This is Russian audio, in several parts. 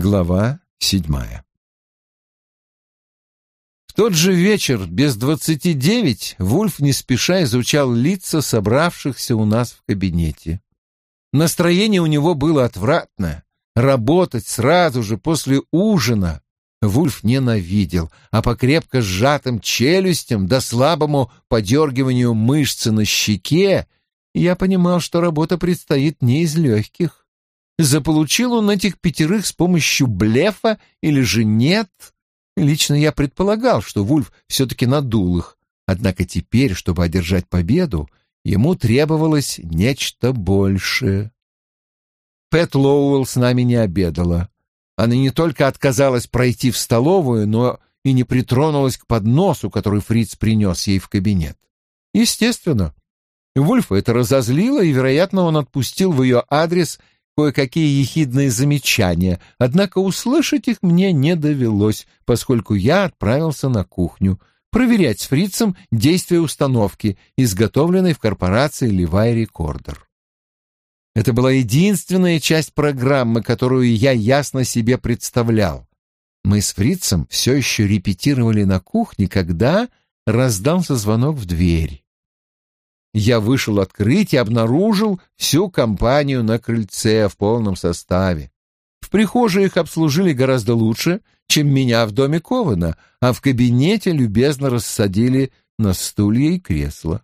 Глава седьмая В тот же вечер, без двадцати девять, Вульф не спеша изучал лица собравшихся у нас в кабинете. Настроение у него было отвратное. Работать сразу же после ужина Вульф ненавидел, а по крепко сжатым челюстям да слабому подергиванию мышцы на щеке я понимал, что работа предстоит не из легких. Заполучил он этих пятерых с помощью блефа или же нет? Лично я предполагал, что Вульф все-таки надул их. Однако теперь, чтобы одержать победу, ему требовалось нечто большее. Пэт Лоуэлл с нами не обедала. Она не только отказалась пройти в столовую, но и не притронулась к подносу, который Фриц принес ей в кабинет. Естественно, Вульфа это разозлило, и, вероятно, он отпустил в ее адрес кое-какие ехидные замечания, однако услышать их мне не довелось, поскольку я отправился на кухню проверять с фрицем действие установки, изготовленной в корпорации Levi Recorder. Это была единственная часть программы, которую я ясно себе представлял. Мы с фрицем все еще репетировали на кухне, когда раздался звонок в дверь я вышел открыть и обнаружил всю компанию на крыльце в полном составе. В прихожей их обслужили гораздо лучше, чем меня в доме Кована, а в кабинете любезно рассадили на стулья и кресла.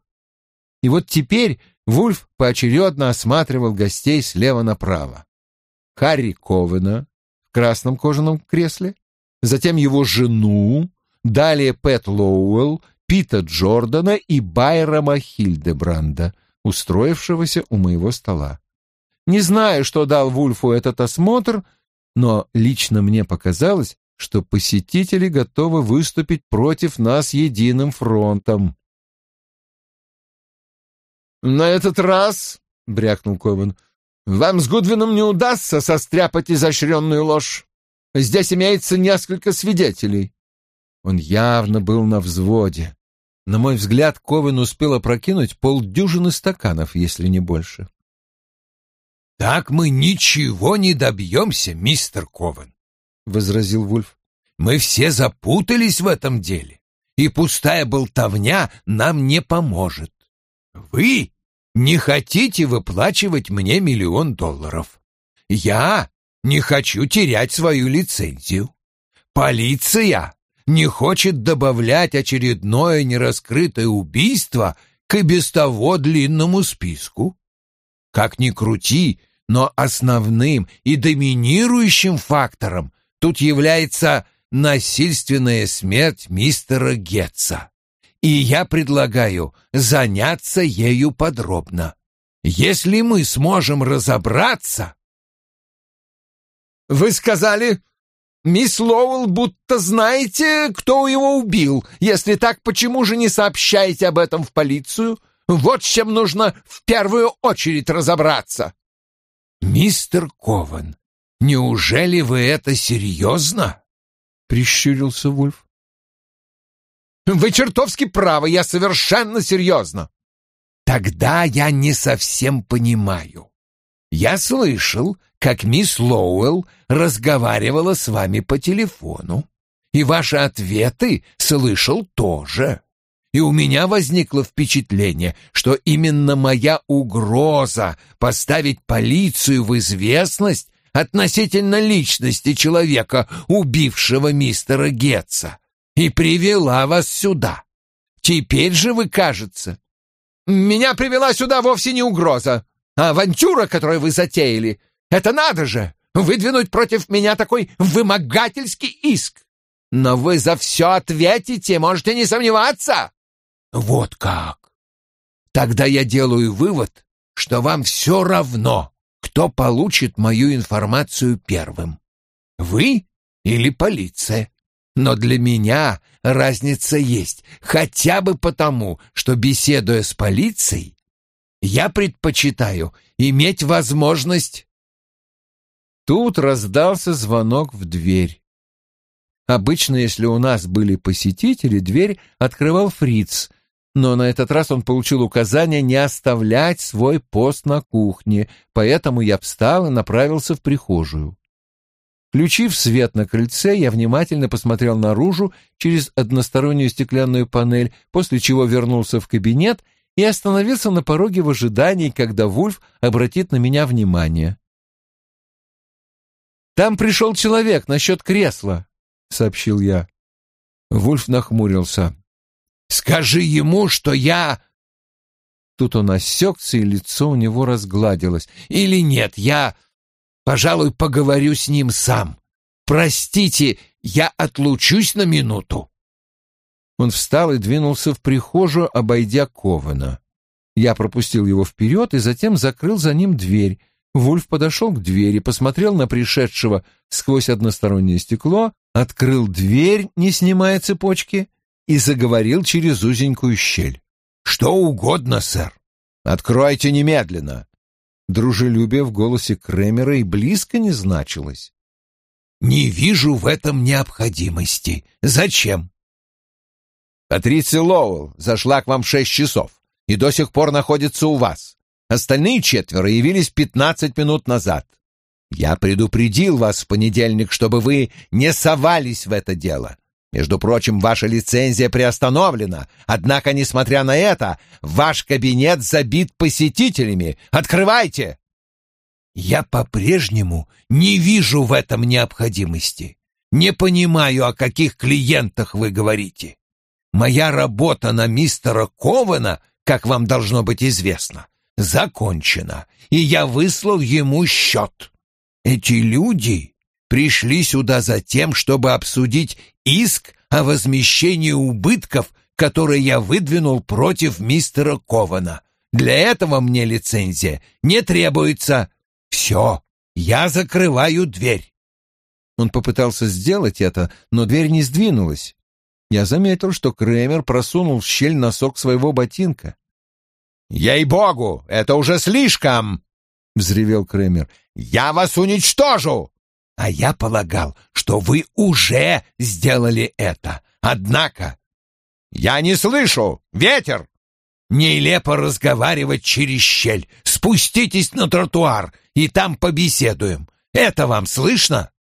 И вот теперь Вульф поочередно осматривал гостей слева направо. Харри Ковена в красном кожаном кресле, затем его жену, далее Пэт Лоуэлл Пита Джордана и Байрама Хильдебранда, устроившегося у моего стола. Не знаю, что дал Вульфу этот осмотр, но лично мне показалось, что посетители готовы выступить против нас единым фронтом. «На этот раз, — брякнул Ковен, — вам с Гудвином не удастся состряпать изощренную ложь. Здесь имеется несколько свидетелей. Он явно был на взводе. На мой взгляд, Ковен успел опрокинуть полдюжины стаканов, если не больше. «Так мы ничего не добьемся, мистер Ковен», — возразил Вульф. «Мы все запутались в этом деле, и пустая болтовня нам не поможет. Вы не хотите выплачивать мне миллион долларов. Я не хочу терять свою лицензию. Полиция не хочет добавлять очередное нераскрытое убийство к и без того длинному списку. Как ни крути, но основным и доминирующим фактором тут является насильственная смерть мистера Гетца. И я предлагаю заняться ею подробно. Если мы сможем разобраться... «Вы сказали, «Мисс Лоуэлл, будто знаете, кто его убил. Если так, почему же не сообщаете об этом в полицию? Вот с чем нужно в первую очередь разобраться». «Мистер Кован, неужели вы это серьезно?» — прищурился Вульф. «Вы чертовски правы, я совершенно серьезно». «Тогда я не совсем понимаю. Я слышал, как мисс Лоуэлл разговаривала с вами по телефону, и ваши ответы слышал тоже. И у меня возникло впечатление, что именно моя угроза поставить полицию в известность относительно личности человека, убившего мистера Гетца, и привела вас сюда. Теперь же вы, кажется... Меня привела сюда вовсе не угроза, а авантюра, которую вы затеяли, это надо же! Выдвинуть против меня такой вымогательский иск! Но вы за все ответите, можете не сомневаться!» «Вот как!» «Тогда я делаю вывод, что вам все равно, кто получит мою информацию первым. Вы или полиция. Но для меня разница есть, хотя бы потому, что, беседуя с полицией, я предпочитаю иметь возможность Тут раздался звонок в дверь. Обычно, если у нас были посетители, дверь открывал фриц, но на этот раз он получил указание не оставлять свой пост на кухне, поэтому я встал и направился в прихожую. Включив свет на крыльце, я внимательно посмотрел наружу через одностороннюю стеклянную панель, после чего вернулся в кабинет и остановился на пороге в ожидании, когда Вульф обратит на меня внимание. «Там пришел человек насчет кресла», — сообщил я. Вульф нахмурился. «Скажи ему, что я...» Тут он осекся, и лицо у него разгладилось. «Или нет, я, пожалуй, поговорю с ним сам. Простите, я отлучусь на минуту». Он встал и двинулся в прихожую, обойдя Кована. Я пропустил его вперед и затем закрыл за ним дверь. Вульф подошел к двери, посмотрел на пришедшего сквозь одностороннее стекло, открыл дверь, не снимая цепочки, и заговорил через узенькую щель. «Что угодно, сэр. Откройте немедленно». Дружелюбие в голосе Кремера и близко не значилось. «Не вижу в этом необходимости. Зачем?» Патриция Лоуэлл зашла к вам в шесть часов и до сих пор находится у вас. Остальные четверо явились пятнадцать минут назад. Я предупредил вас в понедельник, чтобы вы не совались в это дело. Между прочим, ваша лицензия приостановлена, однако, несмотря на это, ваш кабинет забит посетителями. Открывайте!» «Я по-прежнему не вижу в этом необходимости. Не понимаю, о каких клиентах вы говорите. Моя работа на мистера Кована, как вам должно быть известно, закончена, и я выслал ему счет. Эти люди пришли сюда за тем, чтобы обсудить иск о возмещении убытков, который я выдвинул против мистера Кована. Для этого мне лицензия не требуется. Все, я закрываю дверь. Он попытался сделать это, но дверь не сдвинулась. Я заметил, что Кремер просунул в щель носок своего ботинка. «Ей-богу, это уже слишком!» — взревел Кремер. «Я вас уничтожу!» А я полагал, что вы уже сделали это. Однако... Я не слышу! Ветер! Нелепо разговаривать через щель. Спуститесь на тротуар, и там побеседуем. Это вам слышно?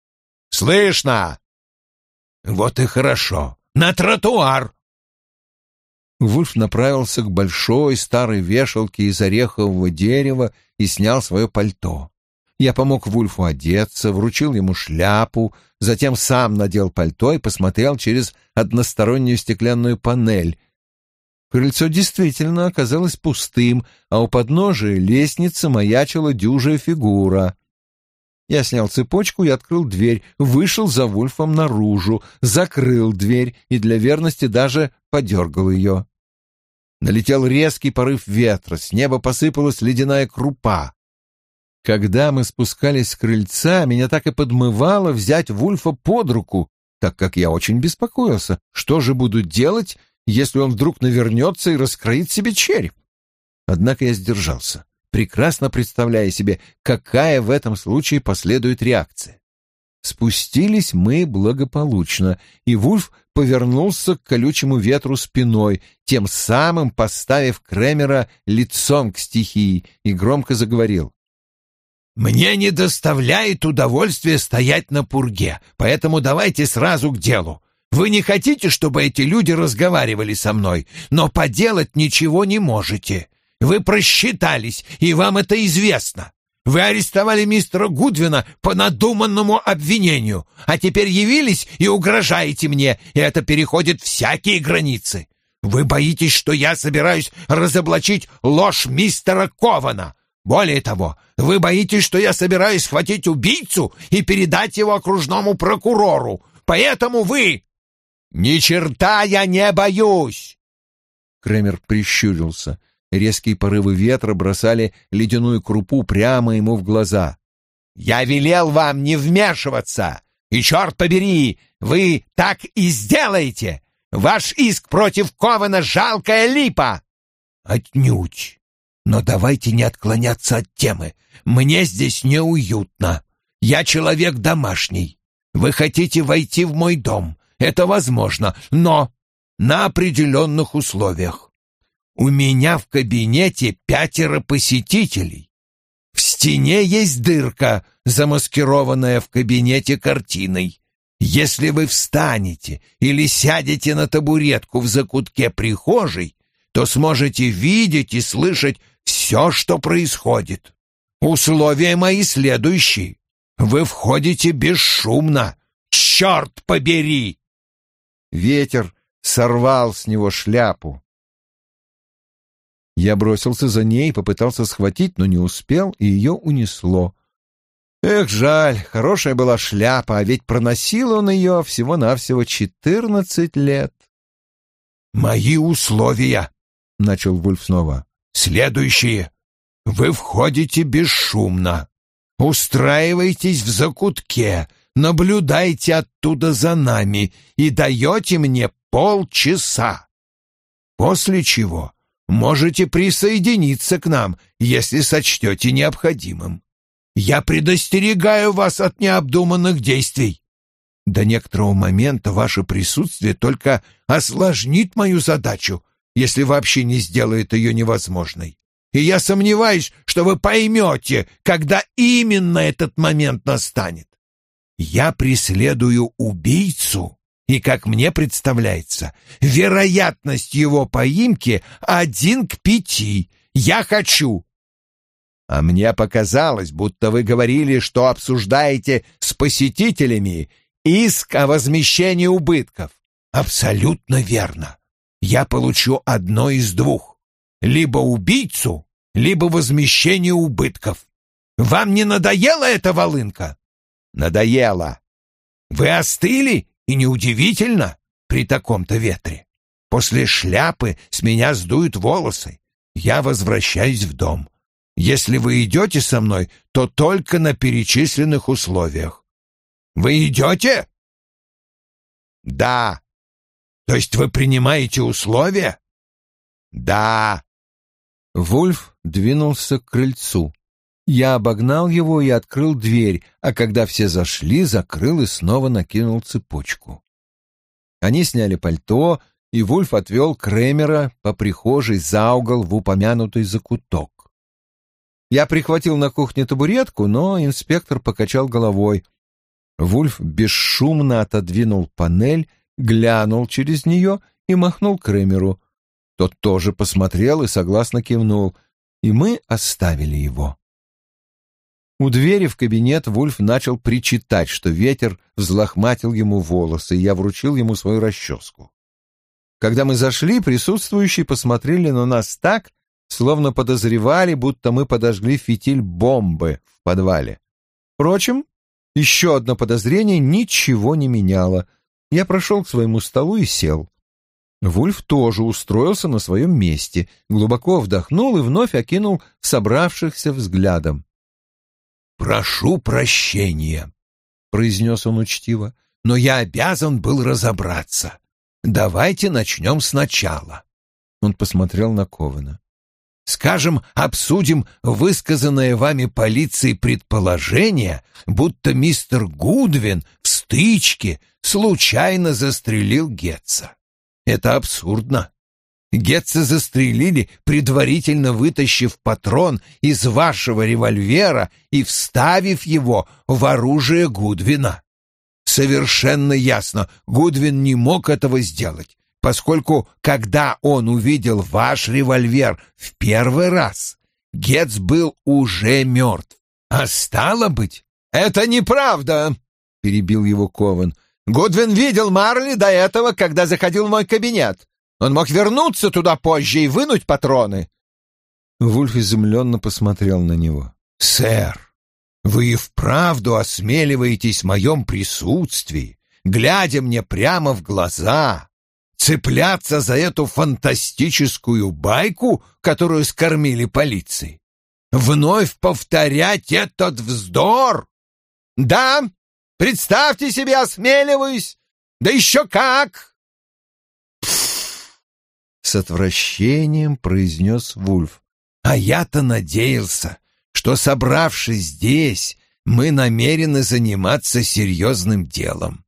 Слышно! Вот и хорошо. На тротуар! Вульф направился к большой старой вешалке из орехового дерева и снял свое пальто. Я помог Вульфу одеться, вручил ему шляпу, затем сам надел пальто и посмотрел через одностороннюю стеклянную панель. Крыльцо действительно оказалось пустым, а у подножия лестницы маячила дюжая фигура. Я снял цепочку и открыл дверь, вышел за Вульфом наружу, закрыл дверь и для верности даже подергал ее. Налетел резкий порыв ветра, с неба посыпалась ледяная крупа. Когда мы спускались с крыльца, меня так и подмывало взять Вульфа под руку, так как я очень беспокоился, что же буду делать, если он вдруг навернется и раскроит себе череп. Однако я сдержался, прекрасно представляя себе, какая в этом случае последует реакция. Спустились мы благополучно, и Вульф повернулся к колючему ветру спиной, тем самым поставив Кремера лицом к стихии, и громко заговорил. Мне не доставляет удовольствия стоять на пурге, поэтому давайте сразу к делу. Вы не хотите, чтобы эти люди разговаривали со мной, но поделать ничего не можете. Вы просчитались, и вам это известно. Вы арестовали мистера Гудвина по надуманному обвинению, а теперь явились и угрожаете мне, и это переходит всякие границы. Вы боитесь, что я собираюсь разоблачить ложь мистера Кована, более того, вы боитесь, что я собираюсь схватить убийцу и передать его окружному прокурору. Поэтому вы... Ни черта я не боюсь!» Кремер прищурился. Резкие порывы ветра бросали ледяную крупу прямо ему в глаза. «Я велел вам не вмешиваться! И, черт побери, вы так и сделаете! Ваш иск против Кована — жалкая липа!» «Отнюдь! Но давайте не отклоняться от темы. Мне здесь неуютно. Я человек домашний. Вы хотите войти в мой дом. Это возможно, но на определенных условиях. У меня в кабинете пятеро посетителей. В стене есть дырка, замаскированная в кабинете картиной. Если вы встанете или сядете на табуретку в закутке прихожей, то сможете видеть и слышать все, что происходит. Условия мои следующие. Вы входите бесшумно. Черт побери!» Ветер сорвал с него шляпу. Я бросился за ней попытался схватить, но не успел, и ее унесло. Эх, жаль, хорошая была шляпа, а ведь проносил он ее всего-навсего четырнадцать лет. «Мои условия», — начал Вульф снова, — «следующие. Вы входите бесшумно, устраиваетесь в закутке, наблюдайте оттуда за нами и даете мне полчаса. После чего можете присоединиться к нам, если сочтете необходимым. Я предостерегаю вас от необдуманных действий. До некоторого момента ваше присутствие только осложнит мою задачу, если вообще не сделает ее невозможной. И я сомневаюсь, что вы поймете, когда именно этот момент настанет. Я преследую убийцу, и, как мне представляется, вероятность его поимки один к пяти. Я хочу, а мне показалось, будто вы говорили, что обсуждаете с посетителями иск о возмещении убытков. Абсолютно верно. Я получу одно из двух. Либо убийцу, либо возмещение убытков. Вам не надоела эта волынка? Надоело. Вы остыли, и неудивительно при таком-то ветре. После шляпы с меня сдуют волосы. Я возвращаюсь в дом. Если вы идете со мной, то только на перечисленных условиях. Вы идете? Да. То есть вы принимаете условия? Да. Вульф двинулся к крыльцу. Я обогнал его и открыл дверь, а когда все зашли, закрыл и снова накинул цепочку. Они сняли пальто, и Вульф отвел Кремера по прихожей за угол в упомянутый закуток. Я прихватил на кухне табуретку, но инспектор покачал головой. Вульф бесшумно отодвинул панель, глянул через нее и махнул Кремеру. Тот тоже посмотрел и согласно кивнул, и мы оставили его. У двери в кабинет Вульф начал причитать, что ветер взлохматил ему волосы, и я вручил ему свою расческу. Когда мы зашли, присутствующие посмотрели на нас так, словно подозревали, будто мы подожгли фитиль бомбы в подвале. Впрочем, еще одно подозрение ничего не меняло. Я прошел к своему столу и сел. Вульф тоже устроился на своем месте, глубоко вдохнул и вновь окинул собравшихся взглядом. «Прошу прощения», — произнес он учтиво, — «но я обязан был разобраться. Давайте начнем сначала». Он посмотрел на Кована. Скажем, обсудим высказанное вами полицией предположение, будто мистер Гудвин в стычке случайно застрелил Гетца. Это абсурдно. Гетца застрелили, предварительно вытащив патрон из вашего револьвера и вставив его в оружие Гудвина. Совершенно ясно, Гудвин не мог этого сделать, поскольку, когда он увидел ваш револьвер в первый раз, Гетц был уже мертв. А стало быть, это неправда, — перебил его Ковен. Гудвин видел Марли до этого, когда заходил в мой кабинет. Он мог вернуться туда позже и вынуть патроны. Вульф изумленно посмотрел на него. «Сэр, вы и вправду осмеливаетесь в моем присутствии, глядя мне прямо в глаза, цепляться за эту фантастическую байку, которую скормили полиции? Вновь повторять этот вздор? Да, представьте себе, осмеливаюсь. Да еще как! С отвращением произнес Вульф. А я-то надеялся, что, собравшись здесь, мы намерены заниматься серьезным делом.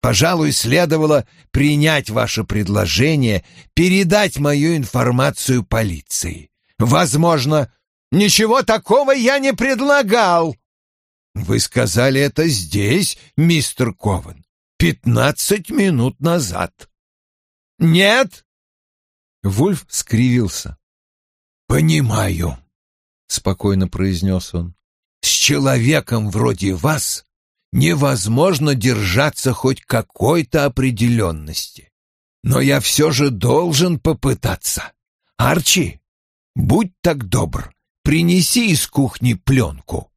Пожалуй, следовало принять ваше предложение, передать мою информацию полиции. Возможно, Ничего такого я не предлагал. Вы сказали это здесь, мистер Ковен, пятнадцать минут назад. Нет? Вульф скривился. Понимаю, спокойно произнес он. С человеком вроде вас невозможно держаться хоть какой-то определенности. Но я все же должен попытаться. Арчи, будь так добр, принеси из кухни пленку.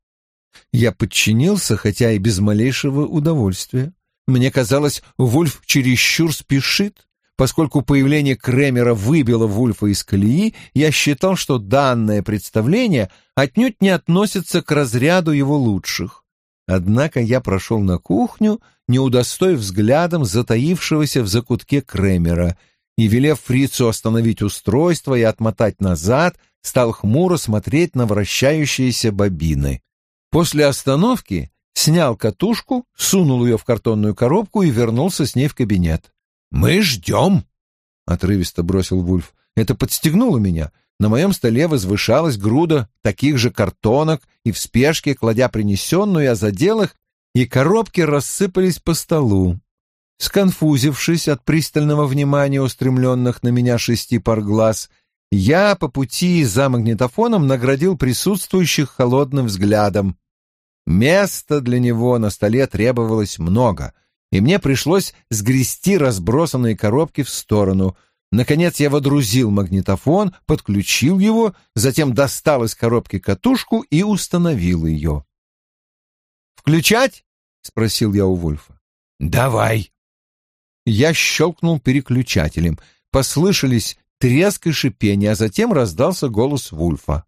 Я подчинился, хотя и без малейшего удовольствия. Мне казалось, Вульф чересчур спешит. Поскольку появление Кремера выбило Вульфа из колеи, я считал, что данное представление отнюдь не относится к разряду его лучших. Однако я прошел на кухню, не удостоив взглядом затаившегося в закутке Кремера, и, велев фрицу остановить устройство и отмотать назад, стал хмуро смотреть на вращающиеся бобины. После остановки снял катушку, сунул ее в картонную коробку и вернулся с ней в кабинет. «Мы ждем», — отрывисто бросил Вульф. Это подстегнуло меня. На моем столе возвышалась груда таких же картонок, и в спешке, кладя принесенную, я задел их, и коробки рассыпались по столу. Сконфузившись от пристального внимания устремленных на меня шести пар глаз, я по пути за магнитофоном наградил присутствующих холодным взглядом. Места для него на столе требовалось много, и мне пришлось сгрести разбросанные коробки в сторону. Наконец я водрузил магнитофон, подключил его, затем достал из коробки катушку и установил ее. «Включать?» — спросил я у Вульфа. «Давай». Я щелкнул переключателем. Послышались треск и шипение, а затем раздался голос Вульфа.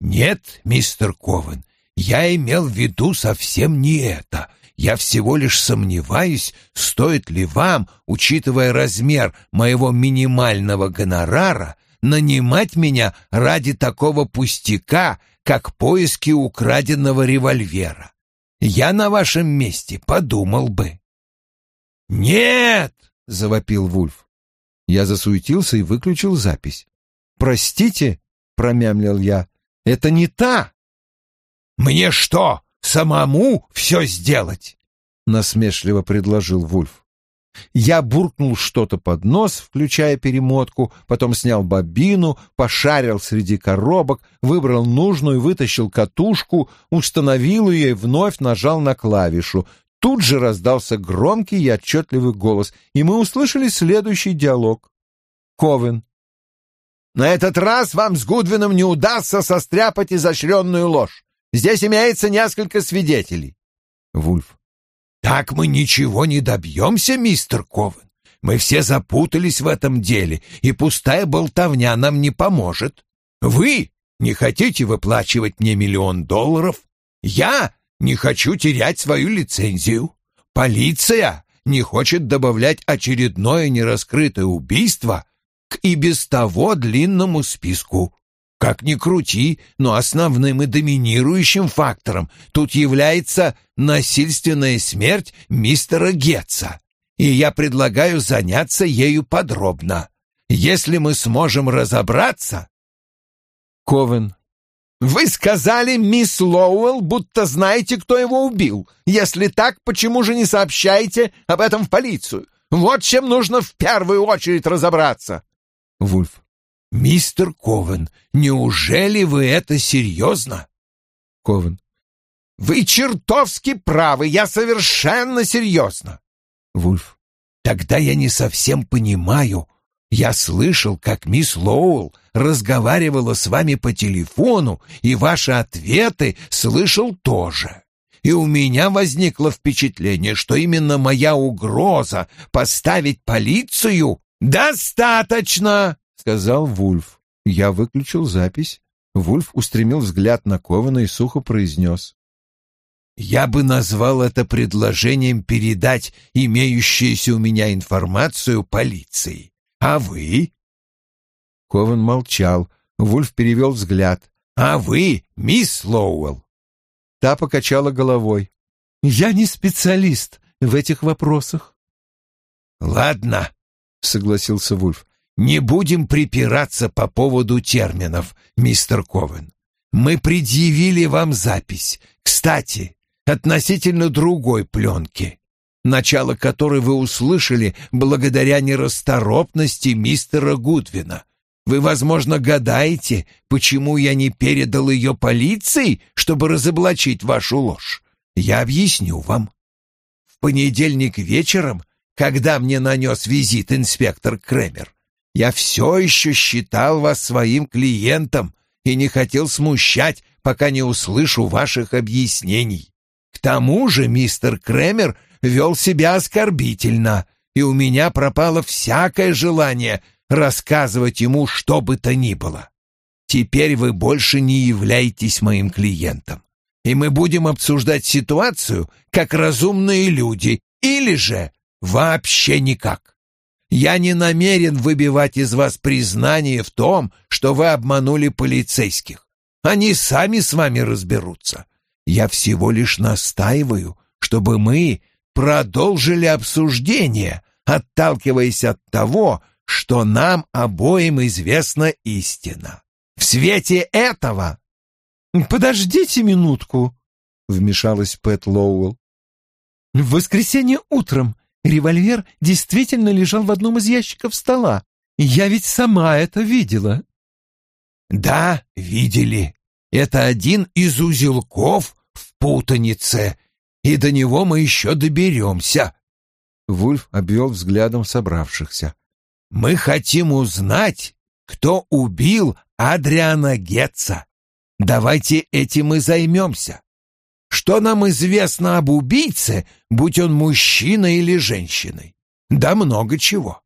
«Нет, мистер Ковен, я имел в виду совсем не это. Я всего лишь сомневаюсь, стоит ли вам, учитывая размер моего минимального гонорара, нанимать меня ради такого пустяка, как поиски украденного револьвера. Я на вашем месте подумал бы. «Нет!» — завопил Вульф. Я засуетился и выключил запись. «Простите», — промямлил я, — «это не та». «Мне что, самому все сделать?» — насмешливо предложил Вульф. Я буркнул что-то под нос, включая перемотку, потом снял бобину, пошарил среди коробок, выбрал нужную, вытащил катушку, установил ее и вновь нажал на клавишу. Тут же раздался громкий и отчетливый голос, и мы услышали следующий диалог. Ковен. «На этот раз вам с Гудвином не удастся состряпать изощренную ложь. Здесь имеется несколько свидетелей. Вульф. Так мы ничего не добьемся, мистер Ковен. Мы все запутались в этом деле, и пустая болтовня нам не поможет. Вы не хотите выплачивать мне миллион долларов? Я не хочу терять свою лицензию. Полиция не хочет добавлять очередное нераскрытое убийство к и без того длинному списку. Как ни крути, но основным и доминирующим фактором тут является насильственная смерть мистера Гетца. И я предлагаю заняться ею подробно. Если мы сможем разобраться... Ковен. Вы сказали, мисс Лоуэлл, будто знаете, кто его убил. Если так, почему же не сообщаете об этом в полицию? Вот чем нужно в первую очередь разобраться. Вульф. «Мистер Ковен, неужели вы это серьезно?» Ковен. «Вы чертовски правы, я совершенно серьезно!» Вульф. «Тогда я не совсем понимаю. Я слышал, как мисс Лоуэлл разговаривала с вами по телефону, и ваши ответы слышал тоже. И у меня возникло впечатление, что именно моя угроза поставить полицию «Достаточно!» Сказал Вульф. Я выключил запись. Вульф устремил взгляд на Кована и сухо произнес. «Я бы назвал это предложением передать имеющуюся у меня информацию полиции. А вы?» Кован молчал. Вульф перевел взгляд. «А вы, мисс Лоуэлл?» Та покачала головой. «Я не специалист в этих вопросах». «Ладно», — согласился Вульф. Не будем припираться по поводу терминов, мистер Ковен. Мы предъявили вам запись. Кстати, относительно другой пленки, начало которой вы услышали благодаря нерасторопности мистера Гудвина. Вы, возможно, гадаете, почему я не передал ее полиции, чтобы разоблачить вашу ложь. Я объясню вам. В понедельник вечером, когда мне нанес визит инспектор Кремер, я все еще считал вас своим клиентом и не хотел смущать, пока не услышу ваших объяснений. К тому же мистер Кремер вел себя оскорбительно, и у меня пропало всякое желание рассказывать ему что бы то ни было. Теперь вы больше не являетесь моим клиентом, и мы будем обсуждать ситуацию как разумные люди или же вообще никак. Я не намерен выбивать из вас признание в том, что вы обманули полицейских. Они сами с вами разберутся. Я всего лишь настаиваю, чтобы мы продолжили обсуждение, отталкиваясь от того, что нам обоим известна истина. В свете этого... «Подождите минутку», — вмешалась Пэт Лоуэлл. «В воскресенье утром револьвер действительно лежал в одном из ящиков стола. Я ведь сама это видела». «Да, видели. Это один из узелков в путанице, и до него мы еще доберемся». Вульф обвел взглядом собравшихся. Мы хотим узнать, кто убил Адриана Гетца. Давайте этим и займемся. Что нам известно об убийце, будь он мужчиной или женщиной? Да много чего.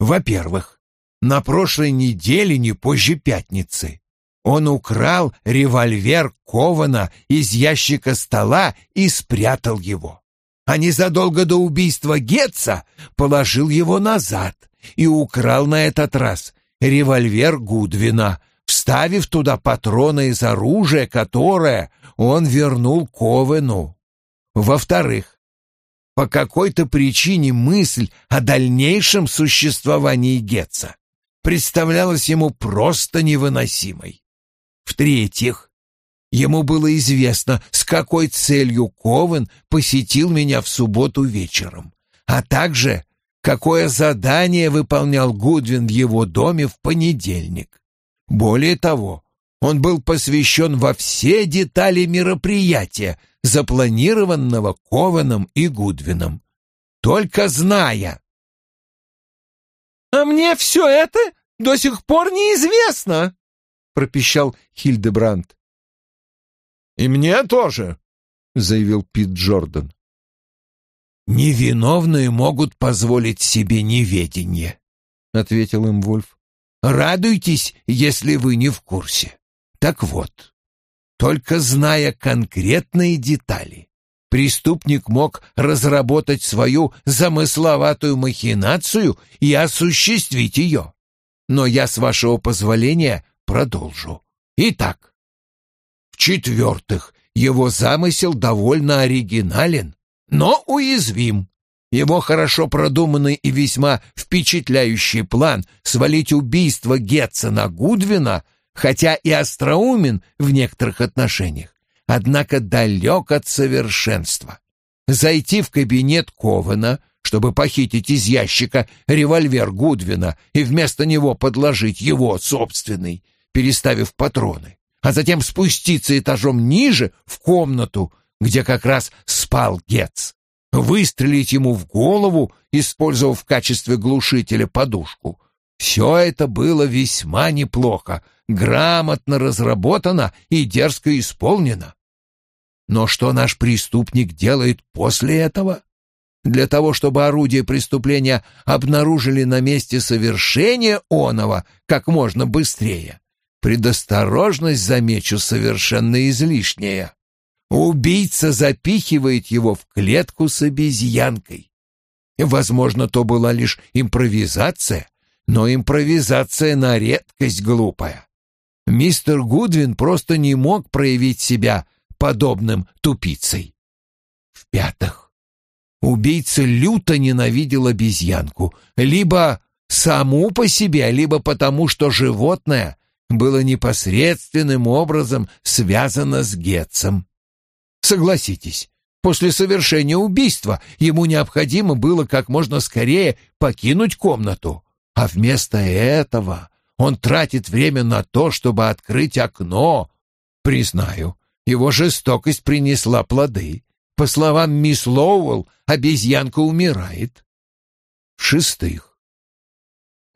Во-первых, на прошлой неделе, не позже пятницы, он украл револьвер Кована из ящика стола и спрятал его. А незадолго до убийства Гетца положил его назад и украл на этот раз револьвер Гудвина, вставив туда патроны из оружия, которое он вернул Ковену. Во-вторых, по какой-то причине мысль о дальнейшем существовании Гетца представлялась ему просто невыносимой. В-третьих, ему было известно, с какой целью Ковен посетил меня в субботу вечером, а также какое задание выполнял Гудвин в его доме в понедельник. Более того, он был посвящен во все детали мероприятия, запланированного Кованом и Гудвином. Только зная. «А мне все это до сих пор неизвестно», — пропищал Хильдебранд. «И мне тоже», — заявил Пит Джордан. «Невиновные могут позволить себе неведение», — ответил им Вульф. «Радуйтесь, если вы не в курсе. Так вот, только зная конкретные детали, преступник мог разработать свою замысловатую махинацию и осуществить ее. Но я, с вашего позволения, продолжу. Итак, в-четвертых, его замысел довольно оригинален но уязвим. Его хорошо продуманный и весьма впечатляющий план свалить убийство Гетца на Гудвина, хотя и остроумен в некоторых отношениях, однако далек от совершенства. Зайти в кабинет Ковена, чтобы похитить из ящика револьвер Гудвина и вместо него подложить его собственный, переставив патроны, а затем спуститься этажом ниже в комнату, где как раз спал Гетц, выстрелить ему в голову, использовав в качестве глушителя подушку. Все это было весьма неплохо, грамотно разработано и дерзко исполнено. Но что наш преступник делает после этого? Для того, чтобы орудие преступления обнаружили на месте совершения оного как можно быстрее, предосторожность, замечу, совершенно излишняя. Убийца запихивает его в клетку с обезьянкой. Возможно, то была лишь импровизация, но импровизация на редкость глупая. Мистер Гудвин просто не мог проявить себя подобным тупицей. В-пятых, убийца люто ненавидел обезьянку, либо саму по себе, либо потому, что животное было непосредственным образом связано с Гетцем. Согласитесь, после совершения убийства ему необходимо было как можно скорее покинуть комнату, а вместо этого он тратит время на то, чтобы открыть окно. Признаю, его жестокость принесла плоды. По словам мисс Лоуэлл, обезьянка умирает. В-шестых,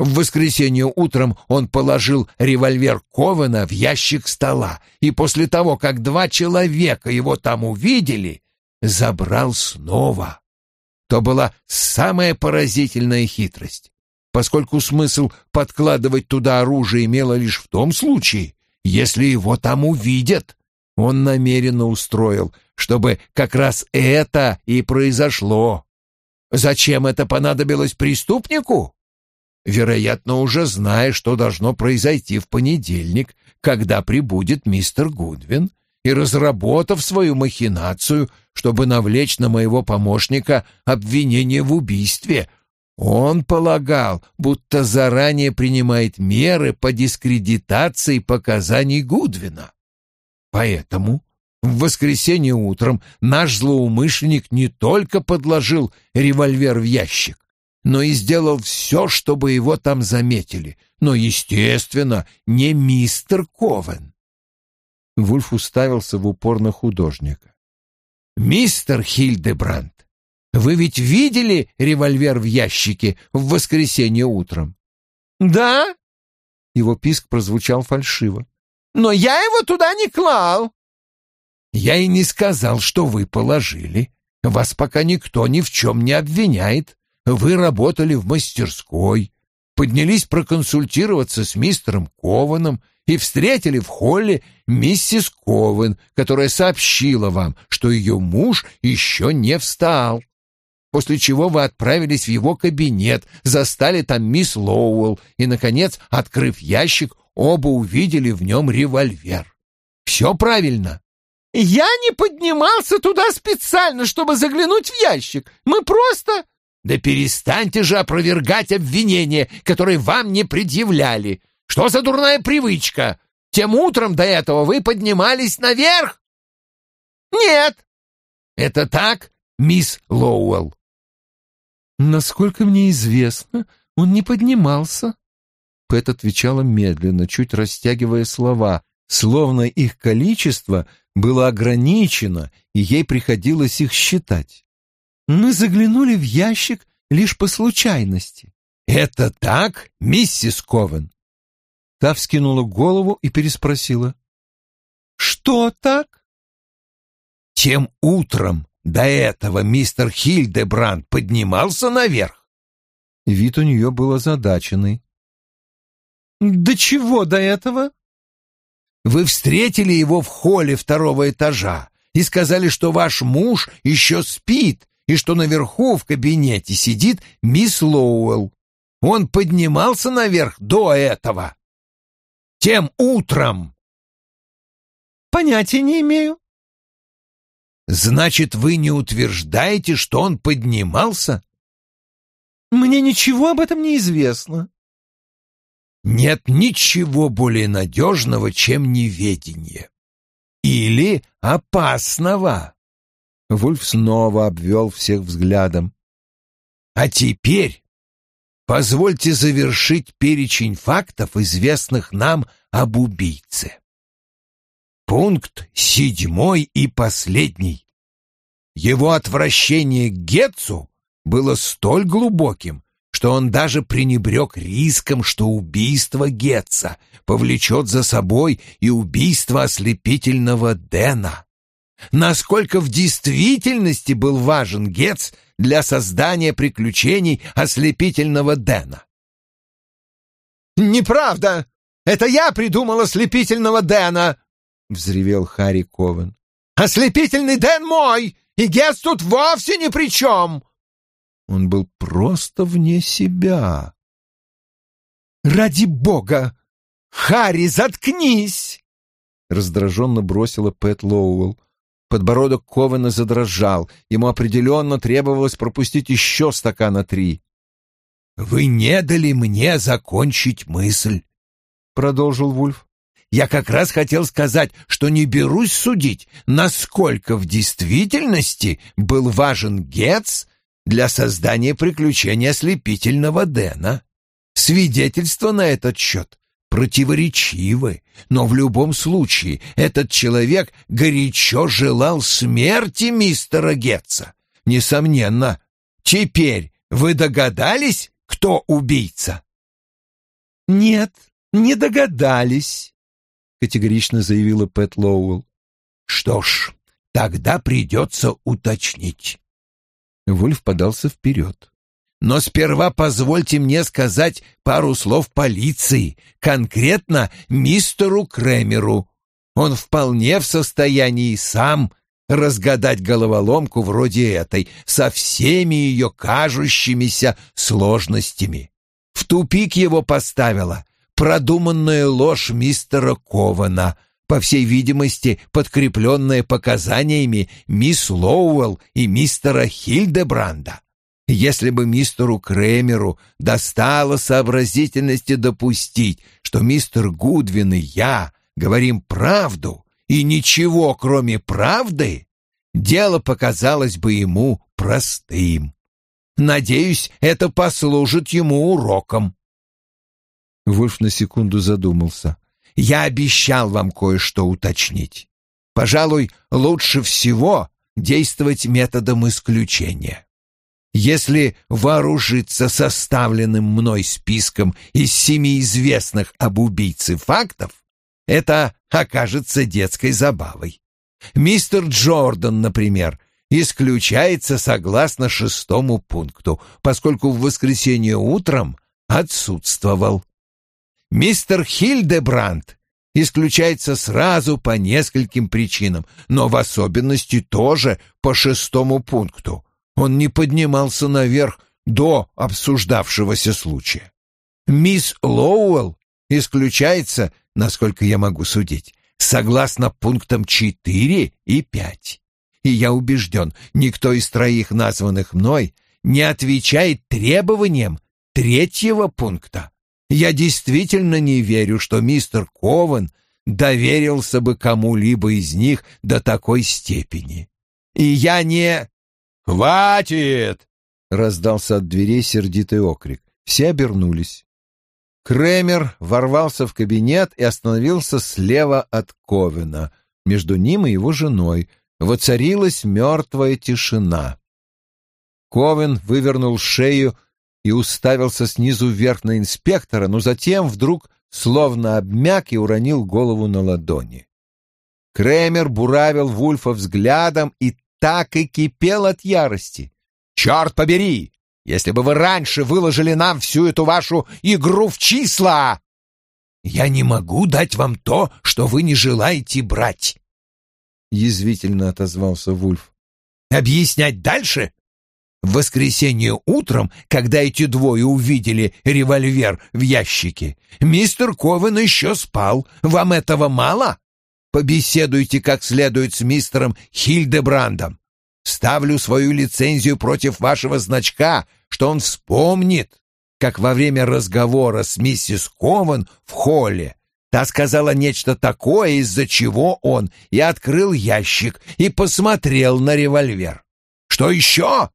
в воскресенье утром он положил револьвер Ковена в ящик стола, и после того, как два человека его там увидели, забрал снова. То была самая поразительная хитрость поскольку смысл подкладывать туда оружие имело лишь в том случае, если его там увидят. Он намеренно устроил, чтобы как раз это и произошло. Зачем это понадобилось преступнику? Вероятно, уже зная, что должно произойти в понедельник, когда прибудет мистер Гудвин, и разработав свою махинацию, чтобы навлечь на моего помощника обвинение в убийстве — он полагал, будто заранее принимает меры по дискредитации показаний Гудвина. Поэтому в воскресенье утром наш злоумышленник не только подложил револьвер в ящик, но и сделал все, чтобы его там заметили, но, естественно, не мистер Ковен. Вульф уставился в упор на художника. «Мистер Хильдебранд, вы ведь видели револьвер в ящике в воскресенье утром? Да? Его писк прозвучал фальшиво. Но я его туда не клал. Я и не сказал, что вы положили. Вас пока никто ни в чем не обвиняет. Вы работали в мастерской, поднялись проконсультироваться с мистером Кованом и встретили в холле миссис Ковен, которая сообщила вам, что ее муж еще не встал после чего вы отправились в его кабинет, застали там мисс Лоуэлл и, наконец, открыв ящик, оба увидели в нем револьвер. Все правильно. Я не поднимался туда специально, чтобы заглянуть в ящик. Мы просто... Да перестаньте же опровергать обвинения, которые вам не предъявляли. Что за дурная привычка? Тем утром до этого вы поднимались наверх? Нет. Это так, мисс Лоуэлл? «Насколько мне известно, он не поднимался». Пэт отвечала медленно, чуть растягивая слова, словно их количество было ограничено, и ей приходилось их считать. «Мы заглянули в ящик лишь по случайности». «Это так, миссис Ковен?» Та вскинула голову и переспросила. «Что так?» «Тем утром до этого мистер Хильдебранд поднимался наверх. Вид у нее был озадаченный. «До чего до этого?» «Вы встретили его в холле второго этажа и сказали, что ваш муж еще спит и что наверху в кабинете сидит мисс Лоуэлл. Он поднимался наверх до этого. Тем утром». «Понятия не имею». Значит, вы не утверждаете, что он поднимался? Мне ничего об этом не известно. Нет ничего более надежного, чем неведение. Или опасного. Вульф снова обвел всех взглядом. А теперь позвольте завершить перечень фактов, известных нам об убийце. Пункт седьмой и последний. Его отвращение к Гетцу было столь глубоким, что он даже пренебрег риском, что убийство Гетца повлечет за собой и убийство ослепительного Дэна. Насколько в действительности был важен Гетц для создания приключений ослепительного Дэна? «Неправда! Это я придумал ослепительного Дэна!» взревел Харри Ковен. «Ослепительный Дэн мой, и Гес тут вовсе ни при чем!» Он был просто вне себя. «Ради бога! Харри, заткнись!» Раздраженно бросила Пэт Лоуэлл. Подбородок Ковена задрожал. Ему определенно требовалось пропустить еще стакана три. «Вы не дали мне закончить мысль. — продолжил Вульф. «Я как раз хотел сказать, что не берусь судить, насколько в действительности был важен Гетц для создания приключения ослепительного Дэна. Свидетельства на этот счет противоречивы, но в любом случае этот человек горячо желал смерти мистера Гетца. Несомненно, теперь вы догадались, кто убийца? Нет, не догадались, категорично заявила Пэт Лоуэлл. Что ж, тогда придется уточнить. Вульф подался вперед. Но сперва позвольте мне сказать пару слов полиции, конкретно мистеру Кремеру. Он вполне в состоянии сам разгадать головоломку вроде этой, со всеми ее кажущимися сложностями. В тупик его поставила продуманная ложь мистера Кована, по всей видимости, подкрепленная показаниями мисс Лоуэлл и мистера Хильдебранда. Если бы мистеру Кремеру достало сообразительности допустить, что мистер Гудвин и я говорим правду и ничего, кроме правды, дело показалось бы ему простым. Надеюсь, это послужит ему уроком. Вольф на секунду задумался. Я обещал вам кое-что уточнить. Пожалуй, лучше всего действовать методом исключения. Если вооружиться составленным мной списком из семи известных об убийце фактов, это окажется детской забавой. Мистер Джордан, например, исключается согласно шестому пункту, поскольку в воскресенье утром отсутствовал. Мистер Хильдебранд исключается сразу по нескольким причинам, но в особенности тоже по шестому пункту. Он не поднимался наверх до обсуждавшегося случая. Мисс Лоуэлл исключается, насколько я могу судить, согласно пунктам 4 и 5. И я убежден, никто из троих названных мной не отвечает требованиям третьего пункта. Я действительно не верю, что мистер Кован доверился бы кому-либо из них до такой степени. И я не... «Хватит!» — раздался от дверей сердитый окрик. Все обернулись. Кремер ворвался в кабинет и остановился слева от Ковина. Между ним и его женой воцарилась мертвая тишина. Ковен вывернул шею и уставился снизу вверх на инспектора, но затем вдруг словно обмяк и уронил голову на ладони. Кремер буравил Вульфа взглядом и так и кипел от ярости. «Черт побери! Если бы вы раньше выложили нам всю эту вашу игру в числа!» «Я не могу дать вам то, что вы не желаете брать!» Язвительно отозвался Вульф. «Объяснять дальше?» В воскресенье утром, когда эти двое увидели револьвер в ящике, мистер Ковен еще спал. Вам этого мало? Побеседуйте как следует с мистером Хильдебрандом. Ставлю свою лицензию против вашего значка, что он вспомнит, как во время разговора с миссис Кован в холле та сказала нечто такое, из-за чего он и открыл ящик и посмотрел на револьвер. Что еще?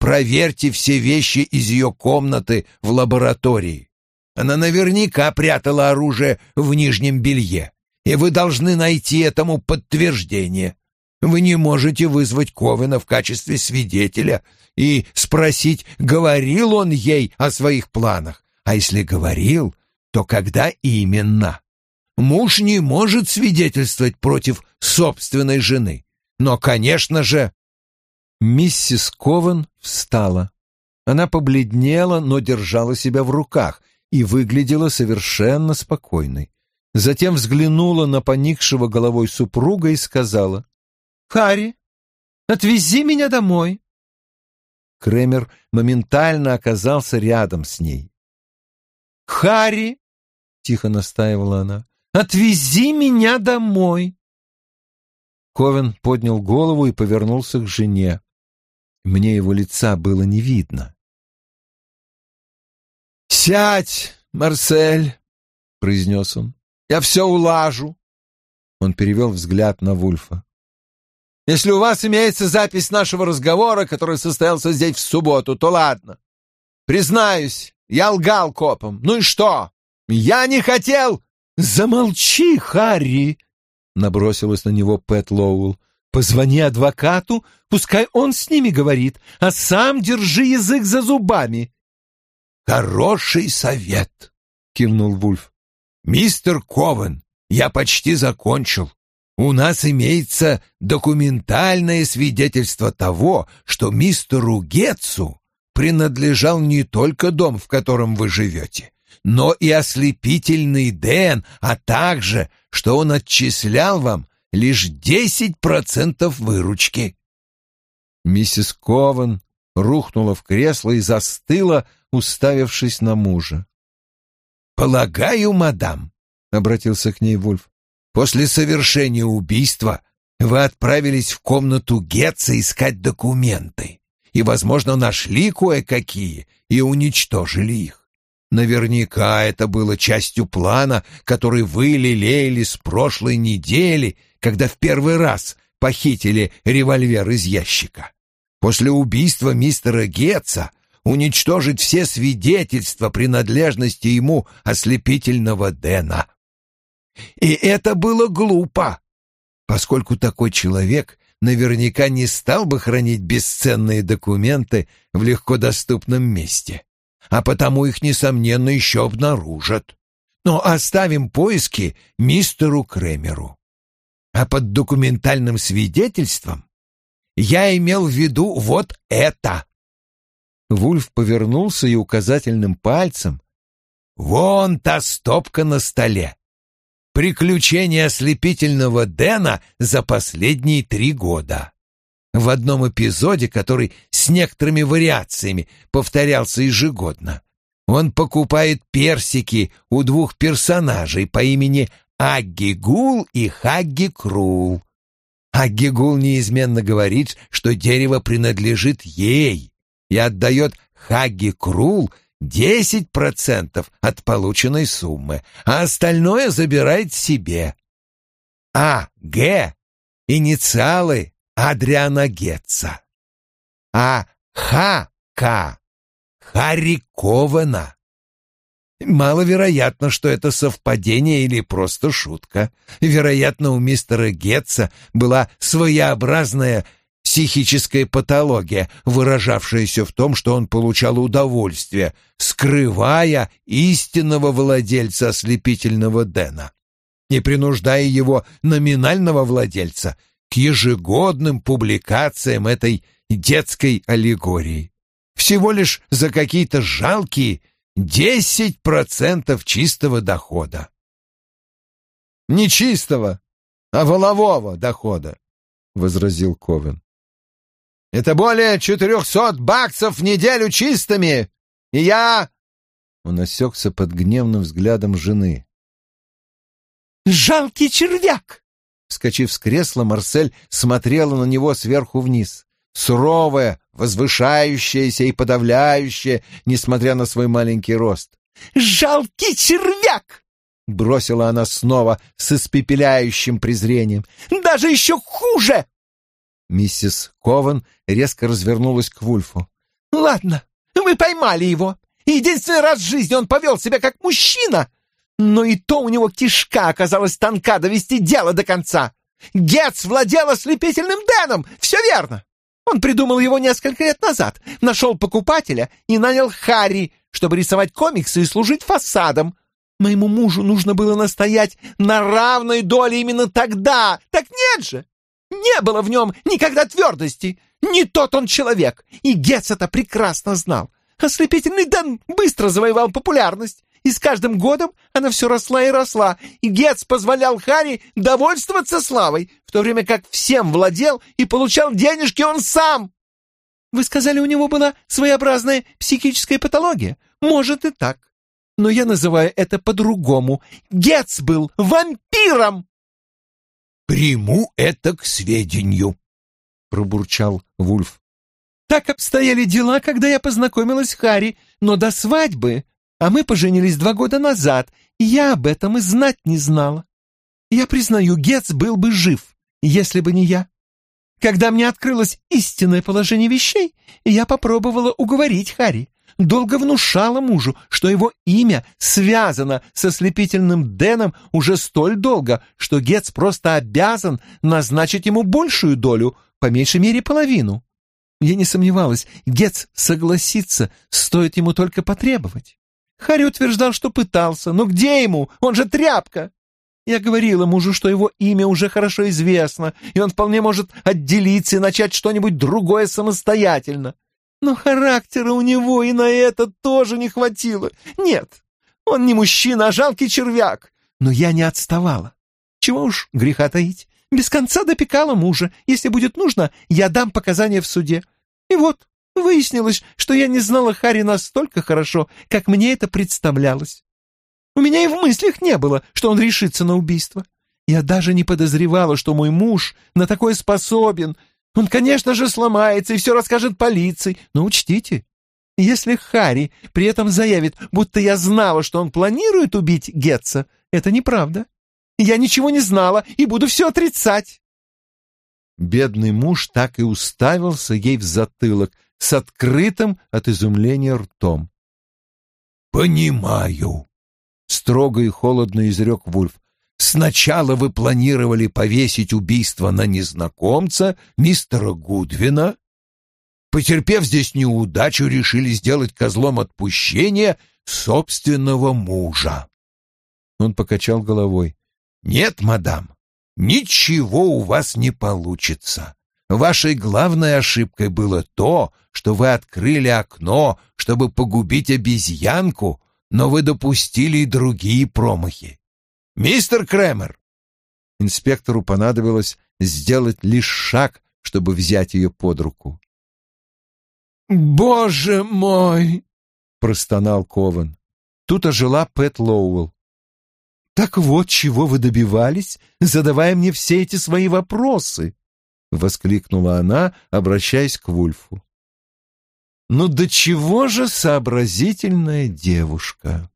Проверьте все вещи из ее комнаты в лаборатории. Она наверняка прятала оружие в нижнем белье и вы должны найти этому подтверждение. Вы не можете вызвать Ковена в качестве свидетеля и спросить, говорил он ей о своих планах, а если говорил, то когда именно. Муж не может свидетельствовать против собственной жены, но, конечно же... Миссис Ковен встала. Она побледнела, но держала себя в руках и выглядела совершенно спокойной. Затем взглянула на поникшего головой супруга и сказала, «Харри, отвези меня домой». Кремер моментально оказался рядом с ней. «Харри!» — тихо настаивала она. «Отвези меня домой!» Ковен поднял голову и повернулся к жене. Мне его лица было не видно. «Сядь, Марсель!» произнес он. «Я все улажу». Он перевел взгляд на Вульфа. «Если у вас имеется запись нашего разговора, который состоялся здесь в субботу, то ладно. Признаюсь, я лгал копам. Ну и что? Я не хотел...» «Замолчи, Харри!» — набросилась на него Пэт Лоуэлл. «Позвони адвокату, пускай он с ними говорит, а сам держи язык за зубами». «Хороший совет!» — кивнул Вульф. «Мистер Ковен, я почти закончил. У нас имеется документальное свидетельство того, что мистеру Гетцу принадлежал не только дом, в котором вы живете, но и ослепительный Дэн, а также, что он отчислял вам лишь десять процентов выручки. Миссис Ковен рухнула в кресло и застыла, уставившись на мужа. «Полагаю, мадам», — обратился к ней Вульф, — «после совершения убийства вы отправились в комнату Гетца искать документы и, возможно, нашли кое-какие и уничтожили их. Наверняка это было частью плана, который вы лелеяли с прошлой недели, когда в первый раз похитили револьвер из ящика. После убийства мистера Гетца уничтожить все свидетельства принадлежности ему ослепительного Дэна. И это было глупо, поскольку такой человек наверняка не стал бы хранить бесценные документы в легкодоступном месте, а потому их, несомненно, еще обнаружат. Но оставим поиски мистеру Кремеру. А под документальным свидетельством я имел в виду вот это. Вульф повернулся и указательным пальцем. «Вон та стопка на столе. Приключения ослепительного Дэна за последние три года». В одном эпизоде, который с некоторыми вариациями повторялся ежегодно, он покупает персики у двух персонажей по имени Агги Гул и Хагги Крул. Агги Гул неизменно говорит, что дерево принадлежит ей, и отдает Хагги Крул 10% от полученной суммы, а остальное забирает себе. А. Г. Инициалы Адриана Гетца. А. Х. К. Харри Кована. Маловероятно, что это совпадение или просто шутка. Вероятно, у мистера Гетца была своеобразная психическая патология, выражавшаяся в том, что он получал удовольствие, скрывая истинного владельца ослепительного Дэна и принуждая его номинального владельца к ежегодным публикациям этой детской аллегории. Всего лишь за какие-то жалкие десять процентов чистого дохода. «Не чистого, а волового дохода», — возразил Ковен. Это более четырехсот баксов в неделю чистыми, и я...» Он осекся под гневным взглядом жены. «Жалкий червяк!» Вскочив с кресла, Марсель смотрела на него сверху вниз. Суровая, возвышающаяся и подавляющая, несмотря на свой маленький рост. «Жалкий червяк!» — бросила она снова с испепеляющим презрением. «Даже еще хуже!» Миссис Кован резко развернулась к Вульфу. «Ладно, мы поймали его. Единственный раз в жизни он повел себя как мужчина. Но и то у него кишка оказалась тонка довести дело до конца. Гетц владел ослепительным Дэном, все верно. Он придумал его несколько лет назад, нашел покупателя и нанял Харри, чтобы рисовать комиксы и служить фасадом. Моему мужу нужно было настоять на равной доле именно тогда. Так нет же! Не было в нем никогда твердости. Не тот он человек. И Гетц это прекрасно знал. Ослепительный Дэн быстро завоевал популярность. И с каждым годом она все росла и росла, и Гетц позволял Харри довольствоваться славой, в то время как всем владел и получал денежки он сам. Вы сказали, у него была своеобразная психическая патология. Может и так. Но я называю это по-другому. Гетц был вампиром. «Приму это к сведению», — пробурчал Вульф. «Так обстояли дела, когда я познакомилась с Харри, но до свадьбы а мы поженились два года назад, и я об этом и знать не знала. Я признаю, Гетц был бы жив, если бы не я. Когда мне открылось истинное положение вещей, я попробовала уговорить Харри. Долго внушала мужу, что его имя связано со слепительным Дэном уже столь долго, что Гетц просто обязан назначить ему большую долю, по меньшей мере половину. Я не сомневалась, Гетц согласится, стоит ему только потребовать. Харри утверждал, что пытался, но где ему? Он же тряпка. Я говорила мужу, что его имя уже хорошо известно, и он вполне может отделиться и начать что-нибудь другое самостоятельно. Но характера у него и на это тоже не хватило. Нет, он не мужчина, а жалкий червяк. Но я не отставала. Чего уж греха таить. Без конца допекала мужа. Если будет нужно, я дам показания в суде. И вот, выяснилось, что я не знала Хари настолько хорошо, как мне это представлялось. У меня и в мыслях не было, что он решится на убийство. Я даже не подозревала, что мой муж на такое способен. Он, конечно же, сломается и все расскажет полиции. Но учтите, если Харри при этом заявит, будто я знала, что он планирует убить Гетца, это неправда. Я ничего не знала и буду все отрицать. Бедный муж так и уставился ей в затылок с открытым от изумления ртом. «Понимаю», строго и холодно изрек Вульф. Сначала вы планировали повесить убийство на незнакомца, мистера Гудвина. Потерпев здесь неудачу, решили сделать козлом отпущения собственного мужа. Он покачал головой. «Нет, мадам, ничего у вас не получится. Вашей главной ошибкой было то, что вы открыли окно, чтобы погубить обезьянку, но вы допустили и другие промахи. Мистер Кремер!» Инспектору понадобилось сделать лишь шаг, чтобы взять ее под руку. «Боже мой!» — простонал Кован. Тут ожила Пэт Лоуэлл. «Так вот, чего вы добивались, задавая мне все эти свои вопросы!» — воскликнула она, обращаясь к Вульфу. Ну до чего же сообразительная девушка?